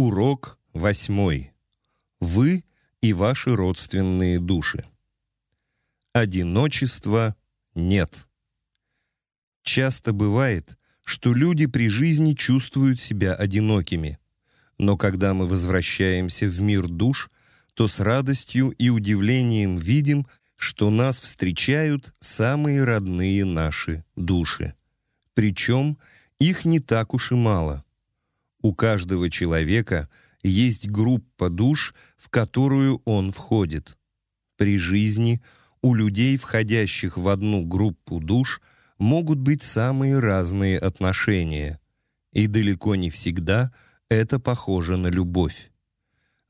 Урок восьмой. Вы и ваши родственные души. Одиночества нет. Часто бывает, что люди при жизни чувствуют себя одинокими, но когда мы возвращаемся в мир душ, то с радостью и удивлением видим, что нас встречают самые родные наши души. Причем их не так уж и мало. У каждого человека есть группа душ, в которую он входит. При жизни у людей, входящих в одну группу душ, могут быть самые разные отношения, и далеко не всегда это похоже на любовь.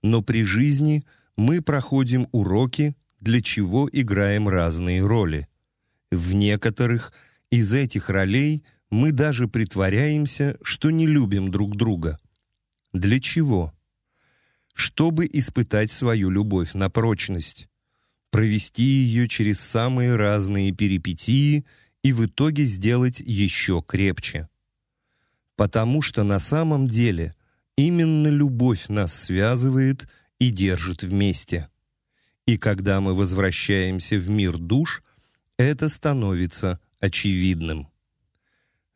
Но при жизни мы проходим уроки, для чего играем разные роли. В некоторых из этих ролей мы даже притворяемся, что не любим друг друга. Для чего? Чтобы испытать свою любовь на прочность, провести ее через самые разные перипетии и в итоге сделать еще крепче. Потому что на самом деле именно любовь нас связывает и держит вместе. И когда мы возвращаемся в мир душ, это становится очевидным.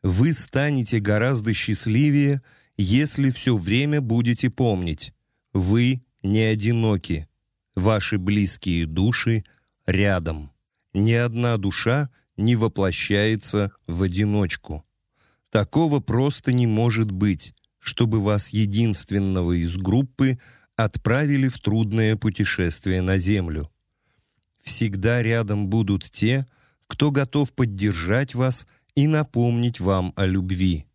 Вы станете гораздо счастливее, если все время будете помнить, вы не одиноки, ваши близкие души рядом. Ни одна душа не воплощается в одиночку. Такого просто не может быть, чтобы вас единственного из группы отправили в трудное путешествие на Землю. Всегда рядом будут те, кто готов поддержать вас и напомнить вам о любви.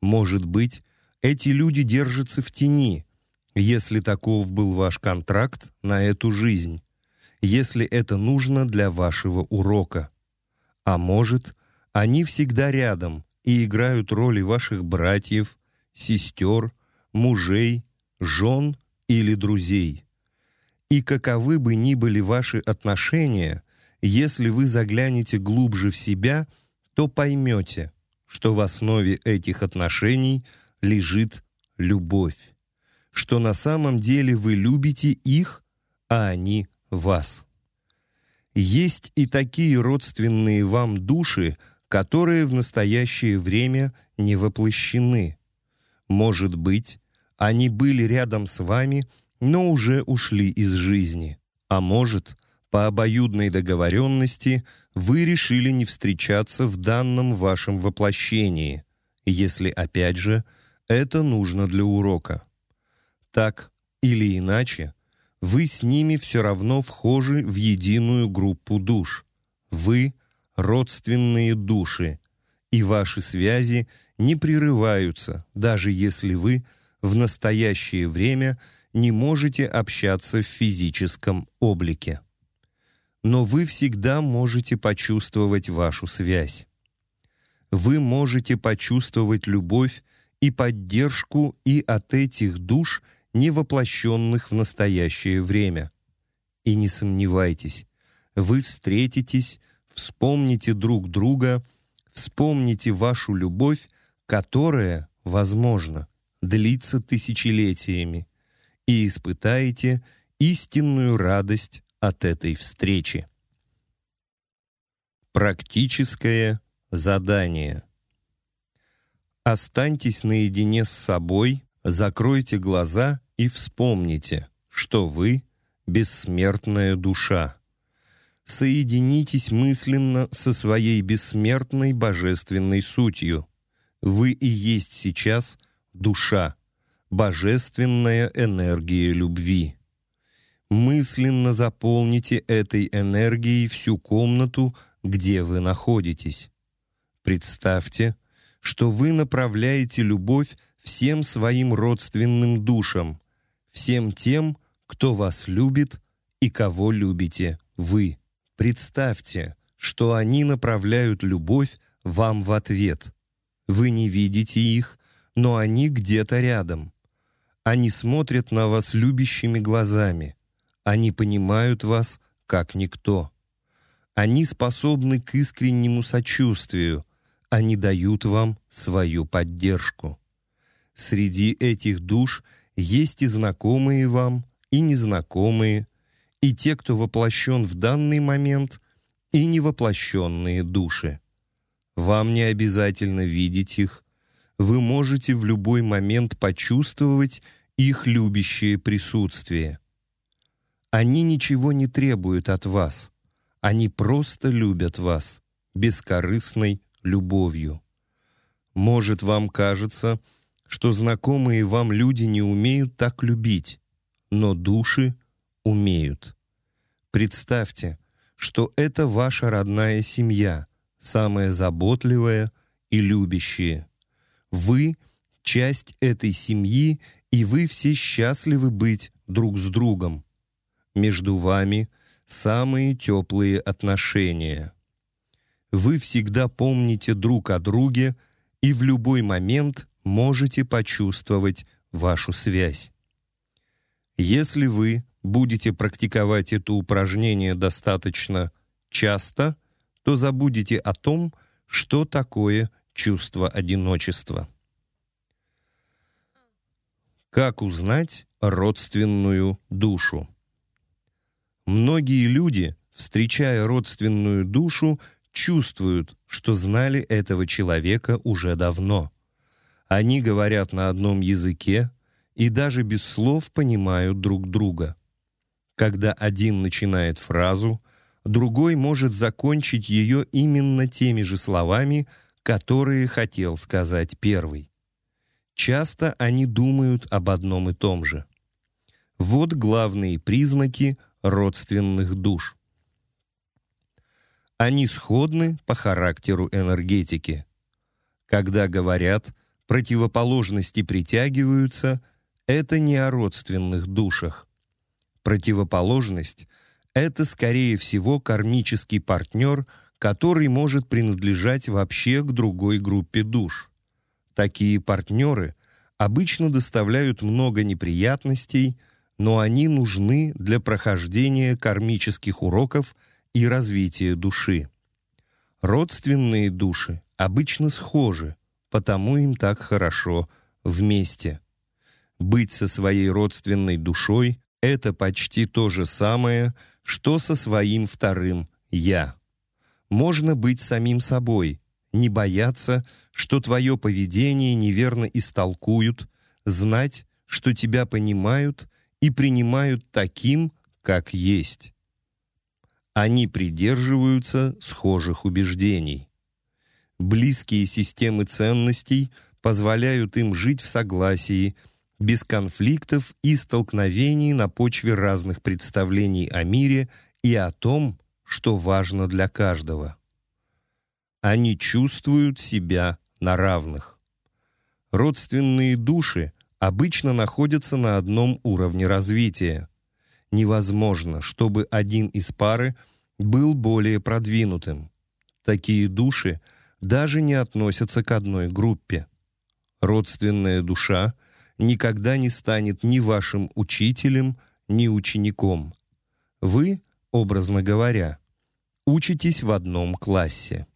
Может быть, эти люди держатся в тени, если таков был ваш контракт на эту жизнь, если это нужно для вашего урока. А может, они всегда рядом и играют роли ваших братьев, сестер, мужей, жен или друзей. И каковы бы ни были ваши отношения, если вы заглянете глубже в себя, то поймете, что в основе этих отношений лежит любовь, что на самом деле вы любите их, а они вас. Есть и такие родственные вам души, которые в настоящее время не воплощены. Может быть, они были рядом с вами, но уже ушли из жизни. А может, по обоюдной договоренности вы решили не встречаться в данном вашем воплощении, если, опять же, это нужно для урока. Так или иначе, вы с ними все равно вхожи в единую группу душ. Вы — родственные души, и ваши связи не прерываются, даже если вы — в настоящее время не можете общаться в физическом облике. Но вы всегда можете почувствовать вашу связь. Вы можете почувствовать любовь и поддержку и от этих душ, не воплощенных в настоящее время. И не сомневайтесь, вы встретитесь, вспомните друг друга, вспомните вашу любовь, которая, возможно, длится тысячелетиями, и испытаете истинную радость от этой встречи. Практическое задание. Останьтесь наедине с собой, закройте глаза и вспомните, что вы — бессмертная душа. Соединитесь мысленно со своей бессмертной божественной сутью. Вы и есть сейчас — душа, божественная энергия любви. Мысленно заполните этой энергией всю комнату, где вы находитесь. Представьте, что вы направляете любовь всем своим родственным душам, всем тем, кто вас любит и кого любите вы. Представьте, что они направляют любовь вам в ответ. Вы не видите их, но они где-то рядом. Они смотрят на вас любящими глазами. Они понимают вас, как никто. Они способны к искреннему сочувствию. Они дают вам свою поддержку. Среди этих душ есть и знакомые вам, и незнакомые, и те, кто воплощен в данный момент, и невоплощенные души. Вам не обязательно видеть их, вы можете в любой момент почувствовать их любящее присутствие. Они ничего не требуют от вас, они просто любят вас бескорыстной любовью. Может, вам кажется, что знакомые вам люди не умеют так любить, но души умеют. Представьте, что это ваша родная семья, самая заботливая и любящая. Вы — часть этой семьи, и вы все счастливы быть друг с другом. Между вами самые теплые отношения. Вы всегда помните друг о друге и в любой момент можете почувствовать вашу связь. Если вы будете практиковать это упражнение достаточно часто, то забудете о том, что такое чувство одиночества. Как узнать родственную душу? Многие люди, встречая родственную душу, чувствуют, что знали этого человека уже давно. Они говорят на одном языке и даже без слов понимают друг друга. Когда один начинает фразу, другой может закончить ее именно теми же словами, которые хотел сказать первый. Часто они думают об одном и том же. Вот главные признаки родственных душ. Они сходны по характеру энергетики. Когда говорят «противоположности притягиваются», это не о родственных душах. Противоположность — это, скорее всего, кармический партнер, который может принадлежать вообще к другой группе душ. Такие партнеры обычно доставляют много неприятностей, но они нужны для прохождения кармических уроков и развития души. Родственные души обычно схожи, потому им так хорошо вместе. Быть со своей родственной душой — это почти то же самое, что со своим вторым «я». Можно быть самим собой, не бояться, что твое поведение неверно истолкуют, знать, что тебя понимают и принимают таким, как есть. Они придерживаются схожих убеждений. Близкие системы ценностей позволяют им жить в согласии, без конфликтов и столкновений на почве разных представлений о мире и о том, что важно для каждого. Они чувствуют себя на равных. Родственные души обычно находятся на одном уровне развития – невозможно, чтобы один из пары был более продвинутым. Такие души даже не относятся к одной группе. Родственная душа никогда не станет ни вашим учителем, ни учеником. Вы, образно говоря, учитесь в одном классе.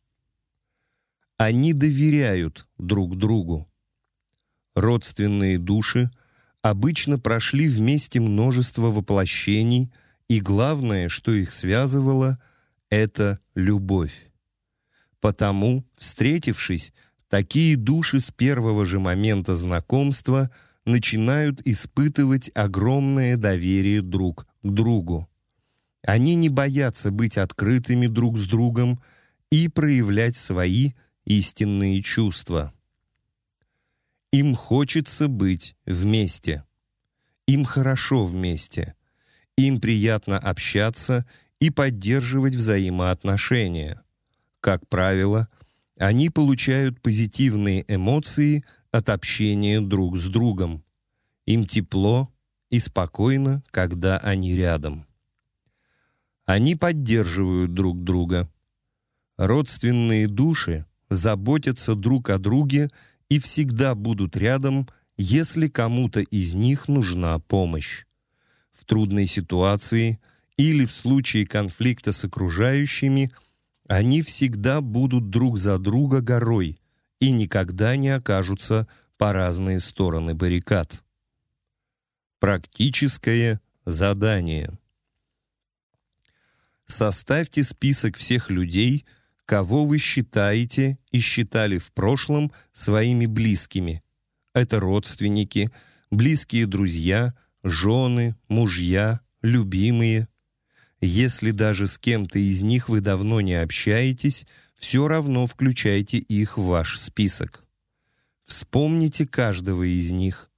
Они доверяют друг другу. Родственные души обычно прошли вместе множество воплощений, и главное, что их связывало, это любовь. Потому, встретившись, такие души с первого же момента знакомства начинают испытывать огромное доверие друг к другу. Они не боятся быть открытыми друг с другом и проявлять свои истинные чувства. Им хочется быть вместе. Им хорошо вместе. Им приятно общаться и поддерживать взаимоотношения. Как правило, они получают позитивные эмоции от общения друг с другом. Им тепло и спокойно, когда они рядом. Они поддерживают друг друга. Родственные души заботятся друг о друге и всегда будут рядом, если кому-то из них нужна помощь. В трудной ситуации или в случае конфликта с окружающими они всегда будут друг за друга горой и никогда не окажутся по разные стороны баррикад. Практическое задание. Составьте список всех людей, кого вы считаете и считали в прошлом своими близкими. Это родственники, близкие друзья, жены, мужья, любимые. Если даже с кем-то из них вы давно не общаетесь, все равно включайте их в ваш список. Вспомните каждого из них.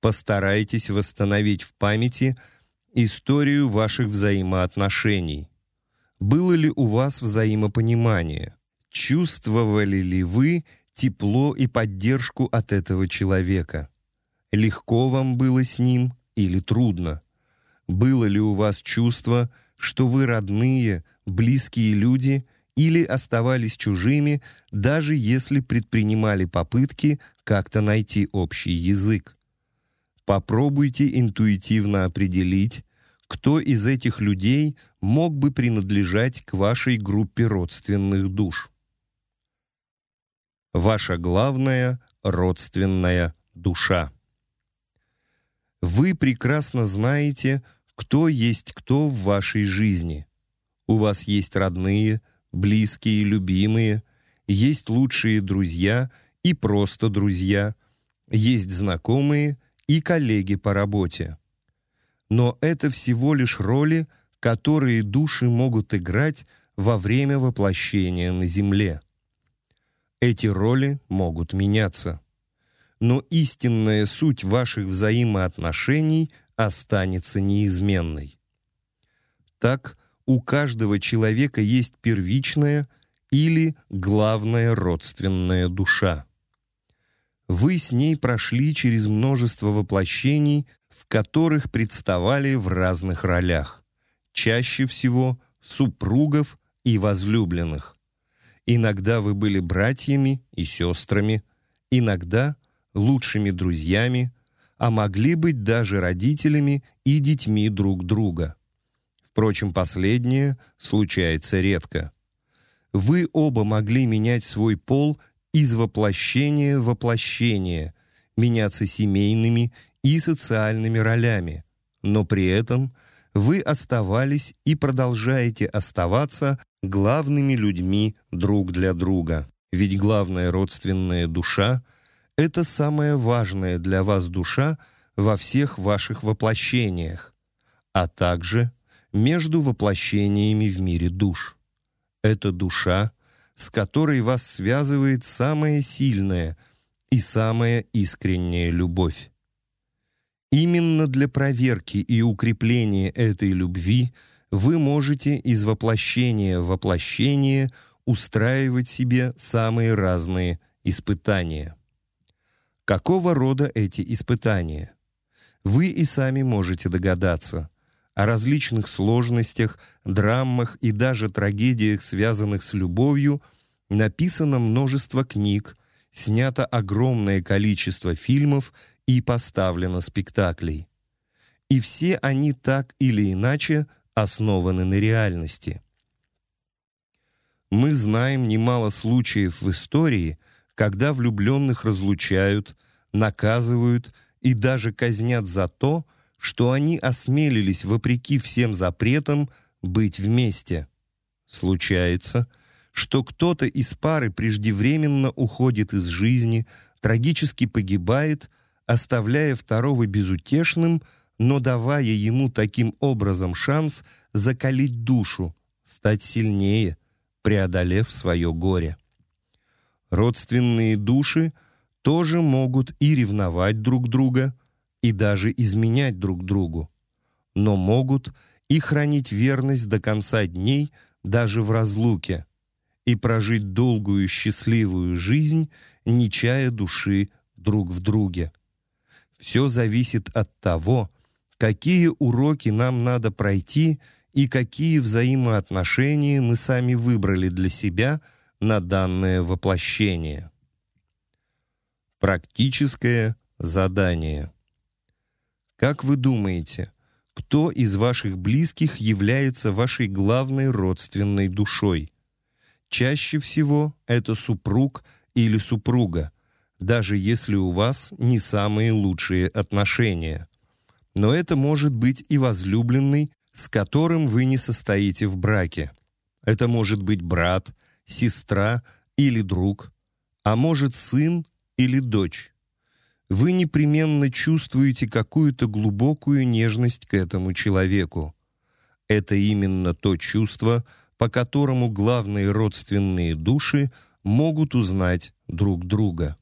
Постарайтесь восстановить в памяти историю ваших взаимоотношений. Было ли у вас взаимопонимание? Чувствовали ли вы тепло и поддержку от этого человека? Легко вам было с ним или трудно? Было ли у вас чувство, что вы родные, близкие люди – или оставались чужими, даже если предпринимали попытки как-то найти общий язык. Попробуйте интуитивно определить, кто из этих людей мог бы принадлежать к вашей группе родственных душ. Ваша главная родственная душа. Вы прекрасно знаете, кто есть кто в вашей жизни. У вас есть родные, близкие, любимые, есть лучшие друзья и просто друзья, есть знакомые и коллеги по работе. Но это всего лишь роли, которые души могут играть во время воплощения на Земле. Эти роли могут меняться. Но истинная суть ваших взаимоотношений останется неизменной. Так, у каждого человека есть первичная или главная родственная душа. Вы с ней прошли через множество воплощений, в которых представали в разных ролях, чаще всего супругов и возлюбленных. Иногда вы были братьями и сестрами, иногда лучшими друзьями, а могли быть даже родителями и детьми друг друга. Впрочем, последнее случается редко. Вы оба могли менять свой пол из воплощения в воплощение, меняться семейными и социальными ролями, но при этом вы оставались и продолжаете оставаться главными людьми друг для друга. Ведь главная родственная душа — это самая важная для вас душа во всех ваших воплощениях, а также между воплощениями в мире душ. Это душа, с которой вас связывает самая сильная и самая искренняя любовь. Именно для проверки и укрепления этой любви вы можете из воплощения в воплощение устраивать себе самые разные испытания. Какого рода эти испытания? Вы и сами можете догадаться – о различных сложностях, драмах и даже трагедиях, связанных с любовью, написано множество книг, снято огромное количество фильмов и поставлено спектаклей. И все они так или иначе основаны на реальности. Мы знаем немало случаев в истории, когда влюбленных разлучают, наказывают и даже казнят за то, что они осмелились, вопреки всем запретам, быть вместе. Случается, что кто-то из пары преждевременно уходит из жизни, трагически погибает, оставляя второго безутешным, но давая ему таким образом шанс закалить душу, стать сильнее, преодолев свое горе. Родственные души тоже могут и ревновать друг друга, и даже изменять друг другу, но могут и хранить верность до конца дней даже в разлуке и прожить долгую счастливую жизнь, не чая души друг в друге. Все зависит от того, какие уроки нам надо пройти и какие взаимоотношения мы сами выбрали для себя на данное воплощение. Практическое задание. Как вы думаете, кто из ваших близких является вашей главной родственной душой? Чаще всего это супруг или супруга, даже если у вас не самые лучшие отношения. Но это может быть и возлюбленный, с которым вы не состоите в браке. Это может быть брат, сестра или друг, а может сын или дочь. Вы непременно чувствуете какую-то глубокую нежность к этому человеку. Это именно то чувство, по которому главные родственные души могут узнать друг друга.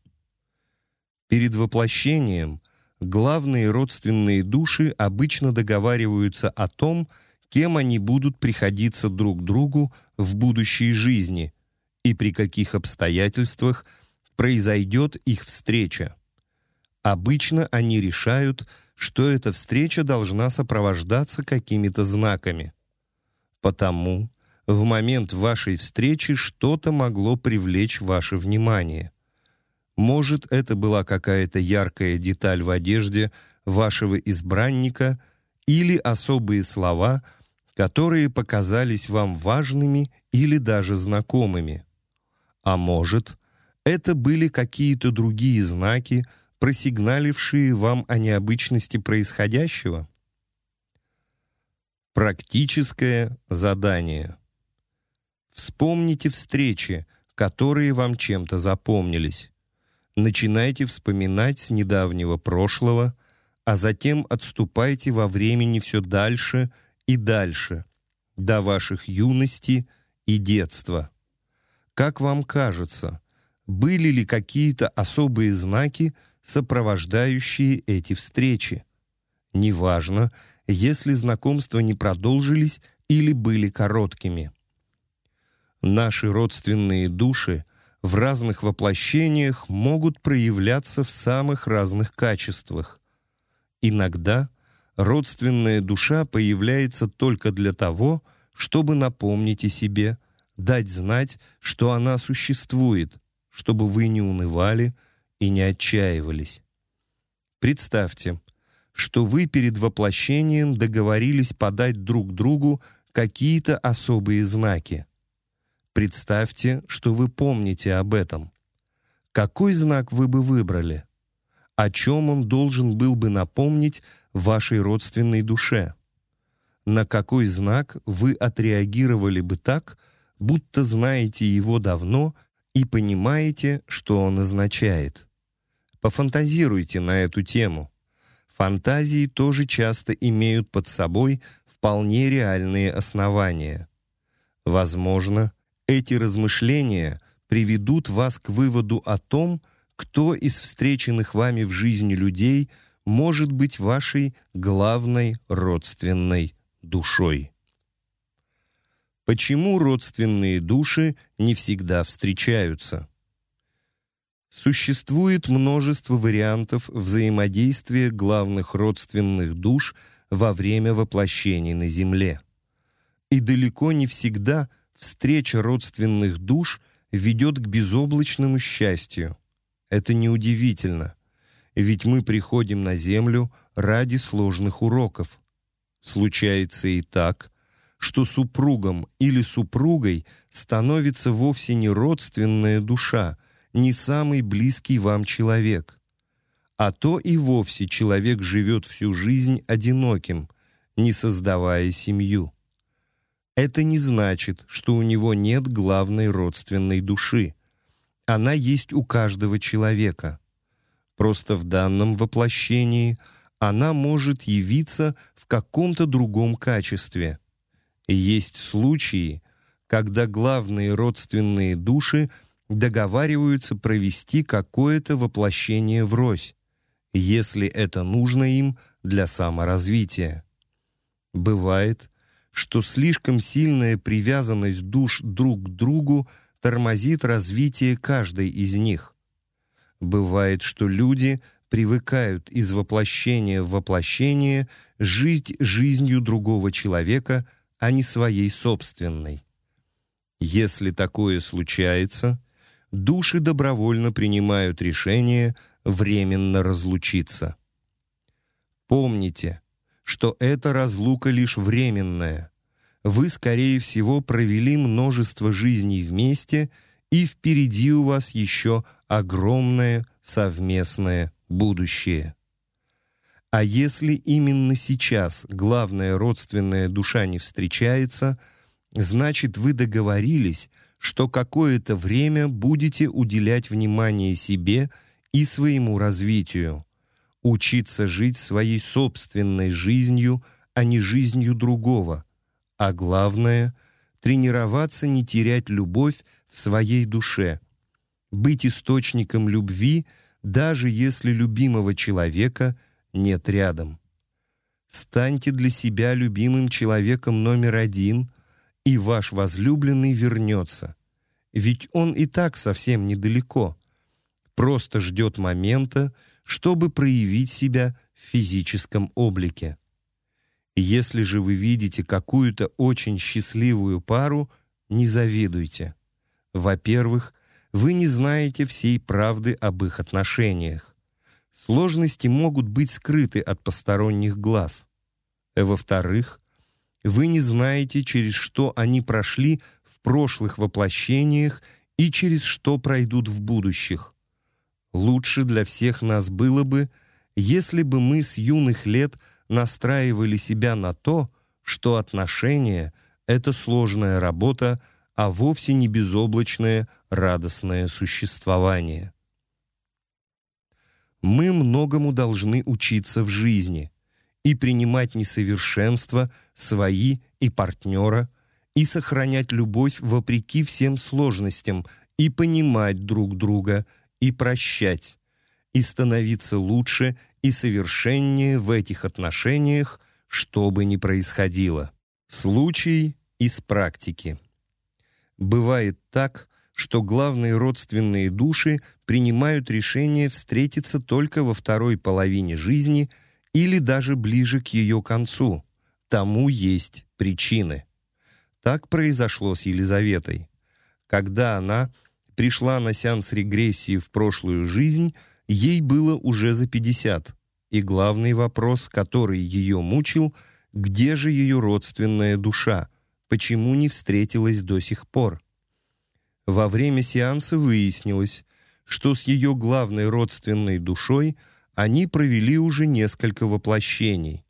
Перед воплощением главные родственные души обычно договариваются о том, кем они будут приходиться друг другу в будущей жизни и при каких обстоятельствах произойдет их встреча. Обычно они решают, что эта встреча должна сопровождаться какими-то знаками. Потому в момент вашей встречи что-то могло привлечь ваше внимание. Может, это была какая-то яркая деталь в одежде вашего избранника или особые слова, которые показались вам важными или даже знакомыми. А может, это были какие-то другие знаки, просигналившие вам о необычности происходящего? Практическое задание. Вспомните встречи, которые вам чем-то запомнились. Начинайте вспоминать с недавнего прошлого, а затем отступайте во времени все дальше и дальше, до ваших юности и детства. Как вам кажется, были ли какие-то особые знаки, сопровождающие эти встречи? Неважно, если знакомства не продолжились или были короткими. Наши родственные души в разных воплощениях могут проявляться в самых разных качествах. Иногда родственная душа появляется только для того, чтобы напомнить о себе, дать знать, что она существует, чтобы вы не унывали и не отчаивались. Представьте, что вы перед воплощением договорились подать друг другу какие-то особые знаки. Представьте, что вы помните об этом. Какой знак вы бы выбрали? О чем он должен был бы напомнить вашей родственной душе? На какой знак вы отреагировали бы так, будто знаете его давно и понимаете, что он означает? Пофантазируйте на эту тему. Фантазии тоже часто имеют под собой вполне реальные основания. Возможно, эти размышления приведут вас к выводу о том, кто из встреченных вами в жизни людей может быть вашей главной родственной душой. Почему родственные души не всегда встречаются? Существует множество вариантов взаимодействия главных родственных душ во время воплощений на Земле. И далеко не всегда – встреча родственных душ ведет к безоблачному счастью. Это неудивительно, ведь мы приходим на землю ради сложных уроков. Случается и так, что супругом или супругой становится вовсе не родственная душа, не самый близкий вам человек. А то и вовсе человек живет всю жизнь одиноким, не создавая семью. Это не значит, что у него нет главной родственной души. Она есть у каждого человека. Просто в данном воплощении она может явиться в каком-то другом качестве. Есть случаи, когда главные родственные души договариваются провести какое-то воплощение врозь, если это нужно им для саморазвития. Бывает, что слишком сильная привязанность душ друг к другу тормозит развитие каждой из них. Бывает, что люди привыкают из воплощения в воплощение жить жизнью другого человека, а не своей собственной. Если такое случается, души добровольно принимают решение временно разлучиться. Помните, что эта разлука лишь временная. Вы, скорее всего, провели множество жизней вместе, и впереди у вас еще огромное совместное будущее. А если именно сейчас главная родственная душа не встречается, значит вы договорились, что какое-то время будете уделять внимание себе и своему развитию, учиться жить своей собственной жизнью, а не жизнью другого, а главное — тренироваться не терять любовь в своей душе, быть источником любви, даже если любимого человека нет рядом. Станьте для себя любимым человеком номер один, и ваш возлюбленный вернется. Ведь он и так совсем недалеко. Просто ждет момента, чтобы проявить себя в физическом облике. Если же вы видите какую-то очень счастливую пару, не завидуйте. Во-первых, вы не знаете всей правды об их отношениях. Сложности могут быть скрыты от посторонних глаз. Во-вторых, вы не знаете, через что они прошли в прошлых воплощениях и через что пройдут в будущих. Лучше для всех нас было бы, если бы мы с юных лет настраивали себя на то, что отношения — это сложная работа, а вовсе не безоблачное радостное существование. Мы многому должны учиться в жизни и принимать несовершенства свои и партнера, и сохранять любовь вопреки всем сложностям, и понимать друг друга, и прощать, и становиться лучше и совершеннее в этих отношениях, что бы ни происходило. Случай из практики. Бывает так, что главные родственные души принимают решение встретиться только во второй половине жизни или даже ближе к ее концу. Тому есть причины. Так произошло с Елизаветой. Когда она пришла на сеанс регрессии в прошлую жизнь, ей было уже за 50, и главный вопрос, который ее мучил, где же ее родственная душа, почему не встретилась до сих пор? Во время сеанса выяснилось, что с ее главной родственной душой они провели уже несколько воплощений.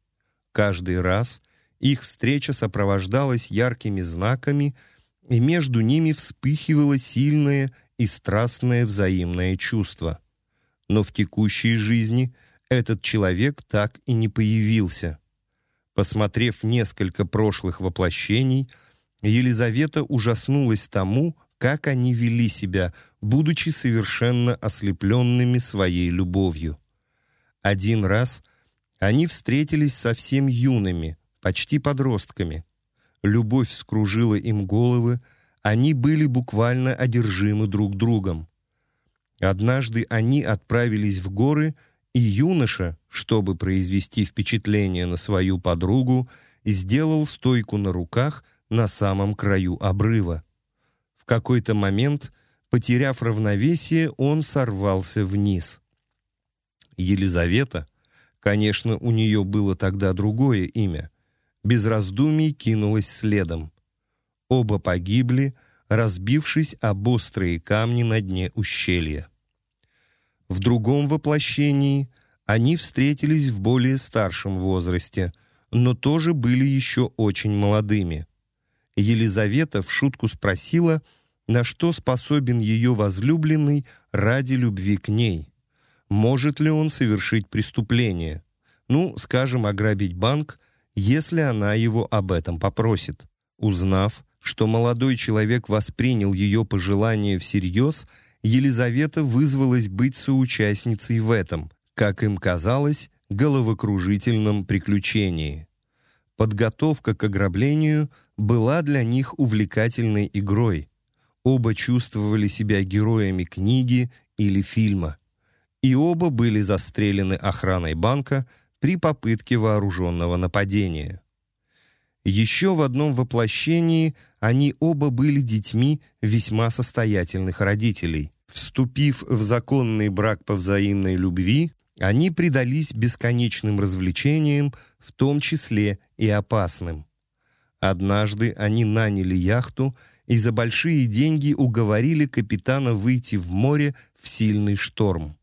Каждый раз их встреча сопровождалась яркими знаками – и между ними вспыхивало сильное и страстное взаимное чувство. Но в текущей жизни этот человек так и не появился. Посмотрев несколько прошлых воплощений, Елизавета ужаснулась тому, как они вели себя, будучи совершенно ослепленными своей любовью. Один раз они встретились совсем юными, почти подростками – любовь скружила им головы, они были буквально одержимы друг другом. Однажды они отправились в горы, и юноша, чтобы произвести впечатление на свою подругу, сделал стойку на руках на самом краю обрыва. В какой-то момент, потеряв равновесие, он сорвался вниз. Елизавета, конечно, у нее было тогда другое имя, без раздумий кинулась следом. Оба погибли, разбившись об острые камни на дне ущелья. В другом воплощении они встретились в более старшем возрасте, но тоже были еще очень молодыми. Елизавета в шутку спросила, на что способен ее возлюбленный ради любви к ней. Может ли он совершить преступление? Ну, скажем, ограбить банк если она его об этом попросит. Узнав, что молодой человек воспринял ее пожелание всерьез, Елизавета вызвалась быть соучастницей в этом, как им казалось, головокружительном приключении. Подготовка к ограблению была для них увлекательной игрой. Оба чувствовали себя героями книги или фильма. И оба были застрелены охраной банка, при попытке вооруженного нападения. Еще в одном воплощении они оба были детьми весьма состоятельных родителей. Вступив в законный брак по взаимной любви, они предались бесконечным развлечениям, в том числе и опасным. Однажды они наняли яхту и за большие деньги уговорили капитана выйти в море в сильный шторм.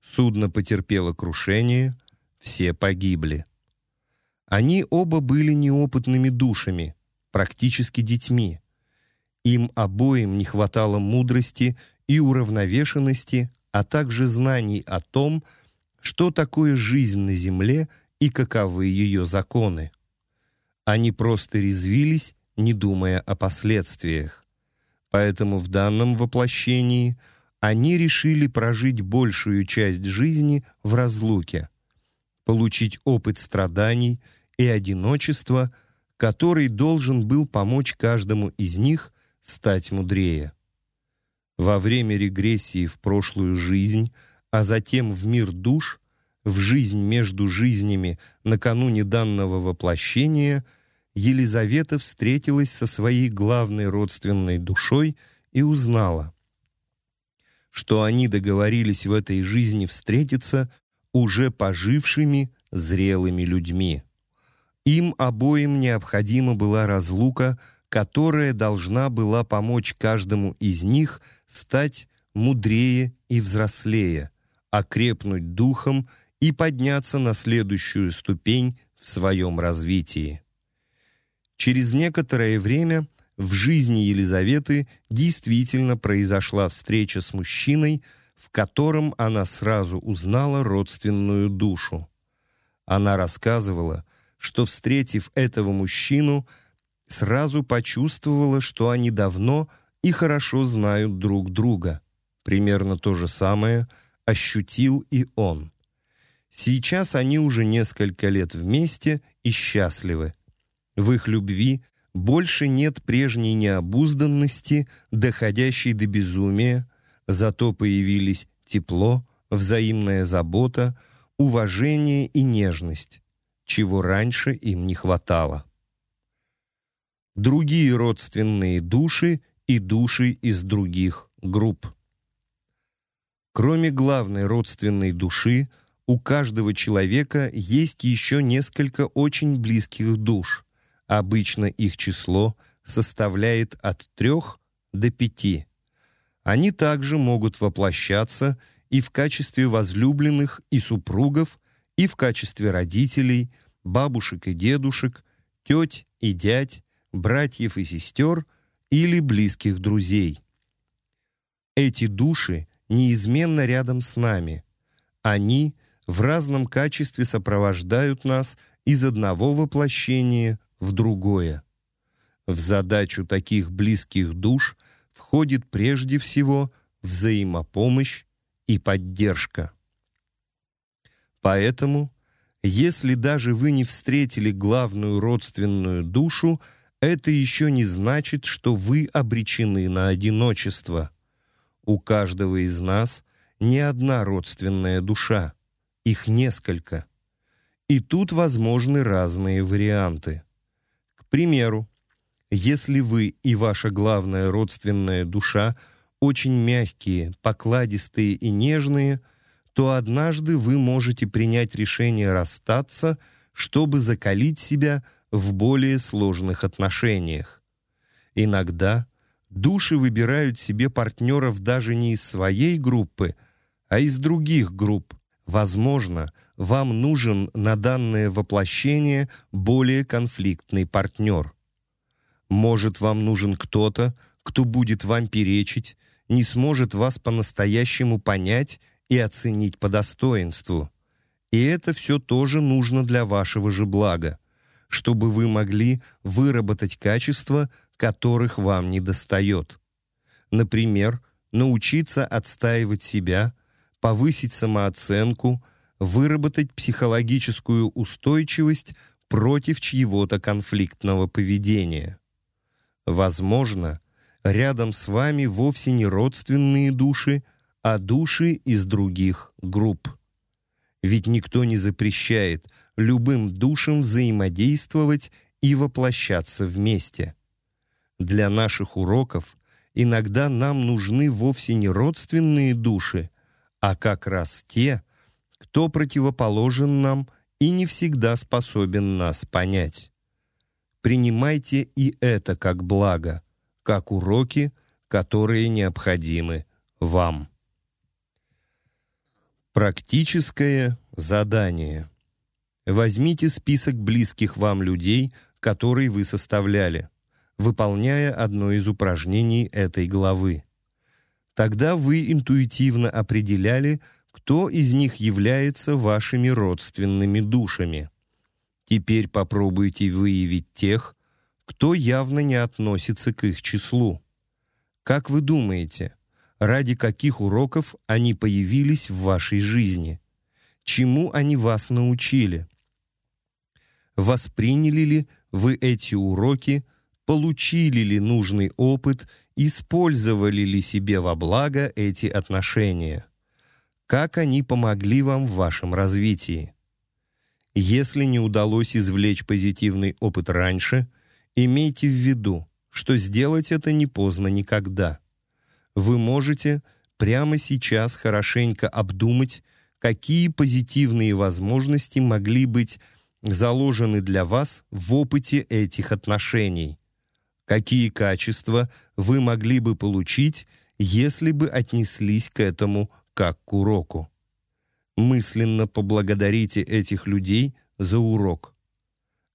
Судно потерпело крушение – все погибли. Они оба были неопытными душами, практически детьми. Им обоим не хватало мудрости и уравновешенности, а также знаний о том, что такое жизнь на земле и каковы ее законы. Они просто резвились, не думая о последствиях. Поэтому в данном воплощении они решили прожить большую часть жизни в разлуке, получить опыт страданий и одиночества, который должен был помочь каждому из них стать мудрее. Во время регрессии в прошлую жизнь, а затем в мир душ, в жизнь между жизнями накануне данного воплощения, Елизавета встретилась со своей главной родственной душой и узнала, что они договорились в этой жизни встретиться уже пожившими зрелыми людьми. Им обоим необходима была разлука, которая должна была помочь каждому из них стать мудрее и взрослее, окрепнуть духом и подняться на следующую ступень в своем развитии. Через некоторое время в жизни Елизаветы действительно произошла встреча с мужчиной, в котором она сразу узнала родственную душу. Она рассказывала, что, встретив этого мужчину, сразу почувствовала, что они давно и хорошо знают друг друга. Примерно то же самое ощутил и он. Сейчас они уже несколько лет вместе и счастливы. В их любви больше нет прежней необузданности, доходящей до безумия, зато появились тепло, взаимная забота, уважение и нежность чего раньше им не хватало. Другие родственные души и души из других групп. Кроме главной родственной души, у каждого человека есть еще несколько очень близких душ. Обычно их число составляет от трех до пяти. Они также могут воплощаться и в качестве возлюбленных и супругов, и в качестве родителей, бабушек и дедушек, теть и дядь, братьев и сестер или близких друзей. Эти души неизменно рядом с нами. Они в разном качестве сопровождают нас из одного воплощения в другое. В задачу таких близких душ входит прежде всего взаимопомощь и поддержка. Поэтому, если даже вы не встретили главную родственную душу, это еще не значит, что вы обречены на одиночество. У каждого из нас не одна родственная душа, их несколько. И тут возможны разные варианты. К примеру, если вы и ваша главная родственная душа очень мягкие, покладистые и нежные – то однажды вы можете принять решение расстаться, чтобы закалить себя в более сложных отношениях. Иногда души выбирают себе партнеров даже не из своей группы, а из других групп. Возможно, вам нужен на данное воплощение более конфликтный партнер. Может, вам нужен кто-то, кто будет вам перечить, не сможет вас по-настоящему понять и оценить по достоинству. И это все тоже нужно для вашего же блага, чтобы вы могли выработать качества, которых вам недостает. Например, научиться отстаивать себя, повысить самооценку, выработать психологическую устойчивость против чьего-то конфликтного поведения. Возможно, рядом с вами вовсе не родственные души, а души из других групп. Ведь никто не запрещает любым душам взаимодействовать и воплощаться вместе. Для наших уроков иногда нам нужны вовсе не родственные души, а как раз те, кто противоположен нам и не всегда способен нас понять. Принимайте и это как благо, как уроки, которые необходимы вам. Практическое задание. Возьмите список близких вам людей, который вы составляли, выполняя одно из упражнений этой главы. Тогда вы интуитивно определяли, кто из них является вашими родственными душами. Теперь попробуйте выявить тех, кто явно не относится к их числу. Как вы думаете, ради каких уроков они появились в вашей жизни? Чему они вас научили? Восприняли ли вы эти уроки, получили ли нужный опыт, использовали ли себе во благо эти отношения? Как они помогли вам в вашем развитии? Если не удалось извлечь позитивный опыт раньше, имейте в виду, что сделать это не поздно никогда. Вы можете прямо сейчас хорошенько обдумать, какие позитивные возможности могли быть заложены для вас в опыте этих отношений. Какие качества вы могли бы получить, если бы отнеслись к этому как к уроку? Мысленно поблагодарите этих людей за урок.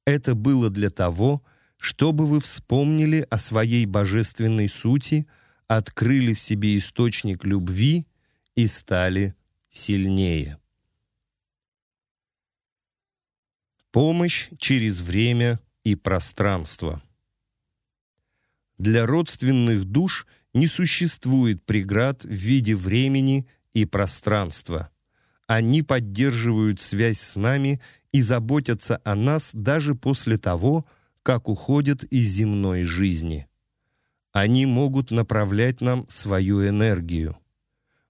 Это было для того, чтобы вы вспомнили о своей божественной сути, открыли в себе источник любви и стали сильнее. Помощь через время и пространство. Для родственных душ не существует преград в виде времени и пространства. Они поддерживают связь с нами и заботятся о нас даже после того, как уходят из земной жизни. Они могут направлять нам свою энергию.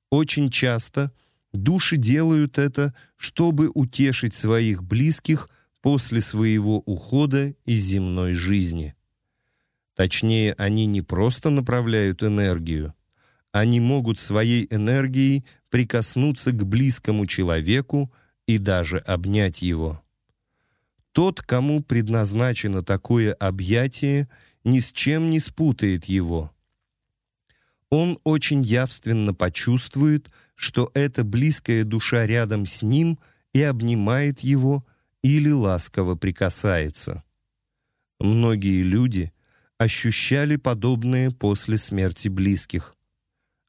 Очень часто души делают это, чтобы утешить своих близких – после своего ухода из земной жизни. Точнее, они не просто направляют энергию, они могут своей энергией прикоснуться к близкому человеку и даже обнять его. Тот, кому предназначено такое объятие, ни с чем не спутает его. Он очень явственно почувствует, что эта близкая душа рядом с ним и обнимает его, или ласково прикасается. Многие люди ощущали подобное после смерти близких.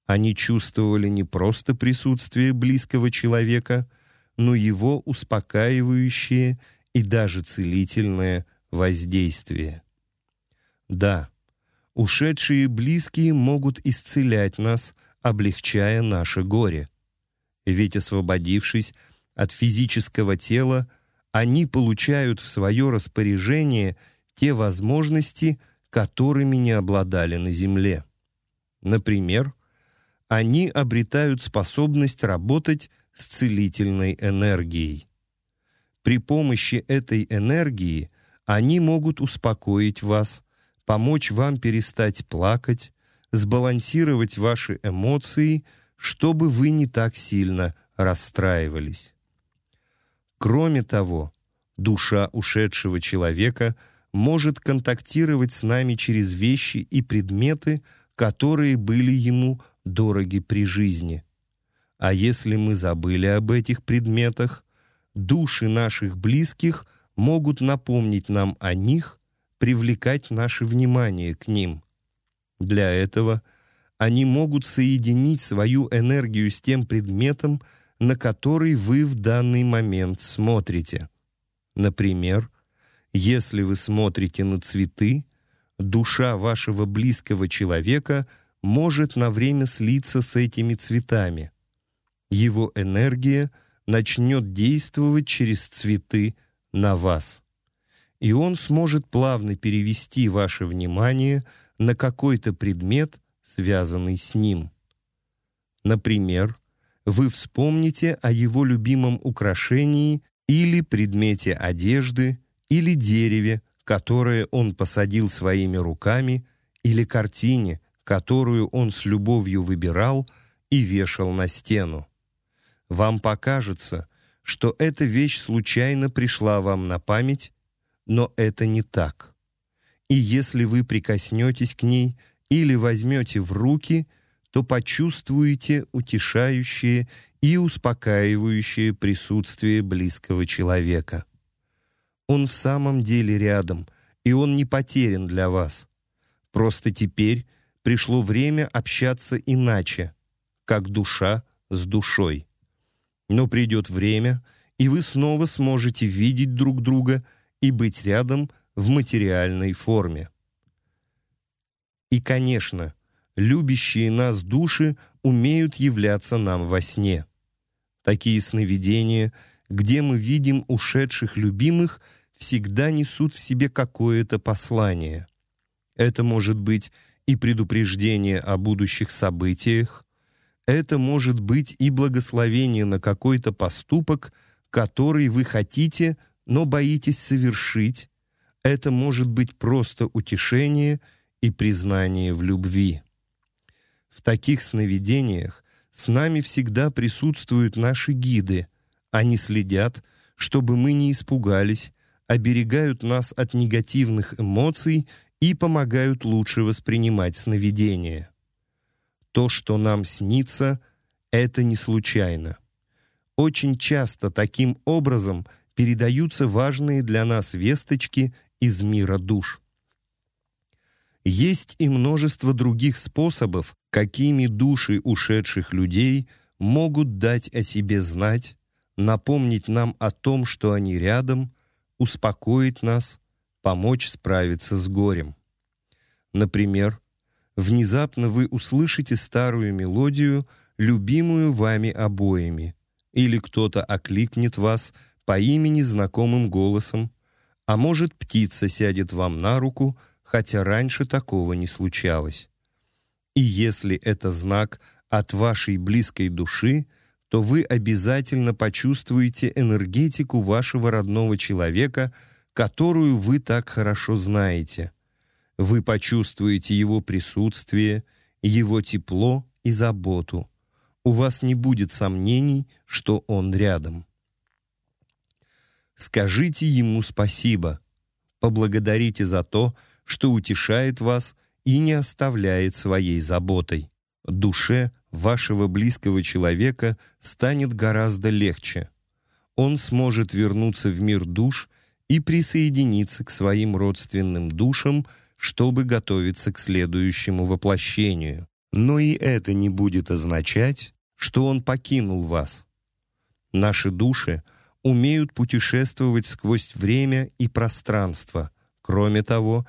Они чувствовали не просто присутствие близкого человека, но его успокаивающее и даже целительное воздействие. Да, ушедшие близкие могут исцелять нас, облегчая наше горе. Ведь освободившись от физического тела, они получают в свое распоряжение те возможности, которыми не обладали на Земле. Например, они обретают способность работать с целительной энергией. При помощи этой энергии они могут успокоить вас, помочь вам перестать плакать, сбалансировать ваши эмоции, чтобы вы не так сильно расстраивались. Кроме того, душа ушедшего человека может контактировать с нами через вещи и предметы, которые были ему дороги при жизни. А если мы забыли об этих предметах, души наших близких могут напомнить нам о них, привлекать наше внимание к ним. Для этого они могут соединить свою энергию с тем предметом, на который вы в данный момент смотрите. Например, если вы смотрите на цветы, душа вашего близкого человека может на время слиться с этими цветами. Его энергия начнет действовать через цветы на вас. И он сможет плавно перевести ваше внимание на какой-то предмет, связанный с ним. Например, вы вспомните о его любимом украшении или предмете одежды, или дереве, которое он посадил своими руками, или картине, которую он с любовью выбирал и вешал на стену. Вам покажется, что эта вещь случайно пришла вам на память, но это не так. И если вы прикоснетесь к ней или возьмете в руки – то почувствуете утешающее и успокаивающее присутствие близкого человека. Он в самом деле рядом, и он не потерян для вас. Просто теперь пришло время общаться иначе, как душа с душой. Но придет время, и вы снова сможете видеть друг друга и быть рядом в материальной форме. И, конечно, любящие нас души умеют являться нам во сне. Такие сновидения, где мы видим ушедших любимых, всегда несут в себе какое-то послание. Это может быть и предупреждение о будущих событиях, это может быть и благословение на какой-то поступок, который вы хотите, но боитесь совершить, это может быть просто утешение и признание в любви. В таких сновидениях с нами всегда присутствуют наши гиды. Они следят, чтобы мы не испугались, оберегают нас от негативных эмоций и помогают лучше воспринимать сновидения. То, что нам снится, это не случайно. Очень часто таким образом передаются важные для нас весточки из мира душ. Есть и множество других способов, какими души ушедших людей могут дать о себе знать, напомнить нам о том, что они рядом, успокоить нас, помочь справиться с горем. Например, внезапно вы услышите старую мелодию, любимую вами обоими, или кто-то окликнет вас по имени знакомым голосом, а может, птица сядет вам на руку, хотя раньше такого не случалось. И если это знак от вашей близкой души, то вы обязательно почувствуете энергетику вашего родного человека, которую вы так хорошо знаете. Вы почувствуете его присутствие, его тепло и заботу. У вас не будет сомнений, что он рядом. Скажите ему спасибо. Поблагодарите за то, что утешает вас и не оставляет своей заботой. Душе вашего близкого человека станет гораздо легче. Он сможет вернуться в мир душ и присоединиться к своим родственным душам, чтобы готовиться к следующему воплощению. Но и это не будет означать, что он покинул вас. Наши души умеют путешествовать сквозь время и пространство. Кроме того,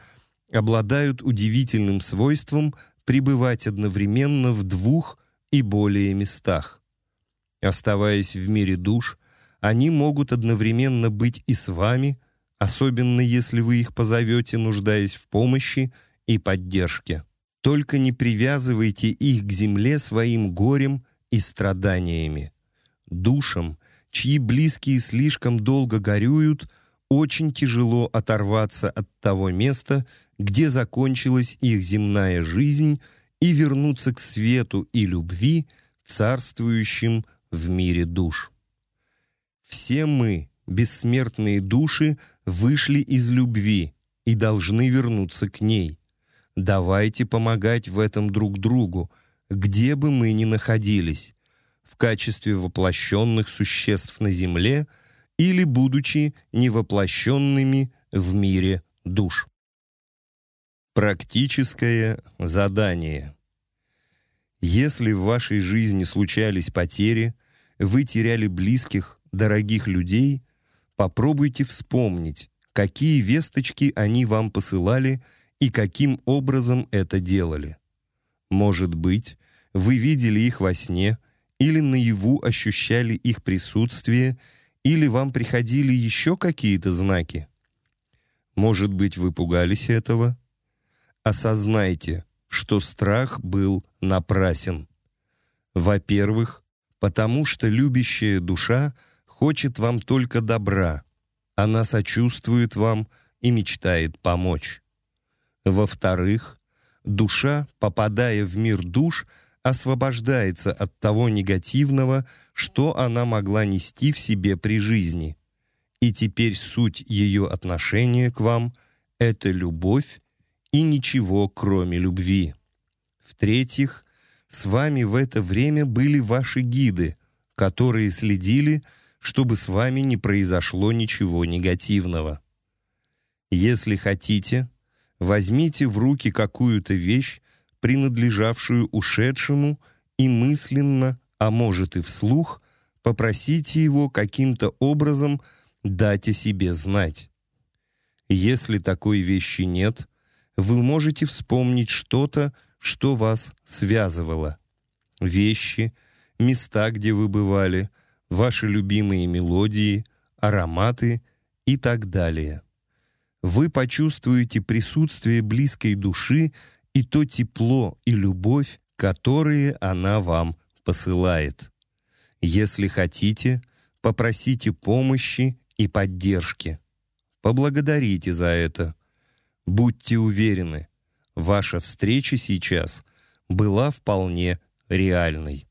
обладают удивительным свойством пребывать одновременно в двух и более местах. Оставаясь в мире душ, они могут одновременно быть и с вами, особенно если вы их позовете, нуждаясь в помощи и поддержке. Только не привязывайте их к земле своим горем и страданиями. Душам, чьи близкие слишком долго горюют, очень тяжело оторваться от того места, где закончилась их земная жизнь, и вернуться к свету и любви, царствующим в мире душ. Все мы, бессмертные души, вышли из любви и должны вернуться к ней. Давайте помогать в этом друг другу, где бы мы ни находились, в качестве воплощенных существ на земле или будучи невоплощенными в мире душ. Практическое задание. Если в вашей жизни случались потери, вы теряли близких, дорогих людей, попробуйте вспомнить, какие весточки они вам посылали и каким образом это делали. Может быть, вы видели их во сне или наяву ощущали их присутствие, или вам приходили еще какие-то знаки. Может быть, вы пугались этого, осознайте, что страх был напрасен. Во-первых, потому что любящая душа хочет вам только добра. Она сочувствует вам и мечтает помочь. Во-вторых, душа, попадая в мир душ, освобождается от того негативного, что она могла нести в себе при жизни. И теперь суть ее отношения к вам — это любовь и ничего, кроме любви. В-третьих, с вами в это время были ваши гиды, которые следили, чтобы с вами не произошло ничего негативного. Если хотите, возьмите в руки какую-то вещь, принадлежавшую ушедшему, и мысленно, а может и вслух, попросите его каким-то образом дать о себе знать. Если такой вещи нет, вы можете вспомнить что-то, что вас связывало. Вещи, места, где вы бывали, ваши любимые мелодии, ароматы и так далее. Вы почувствуете присутствие близкой души и то тепло и любовь, которые она вам посылает. Если хотите, попросите помощи и поддержки. Поблагодарите за это. Будьте уверены, ваша встреча сейчас была вполне реальной.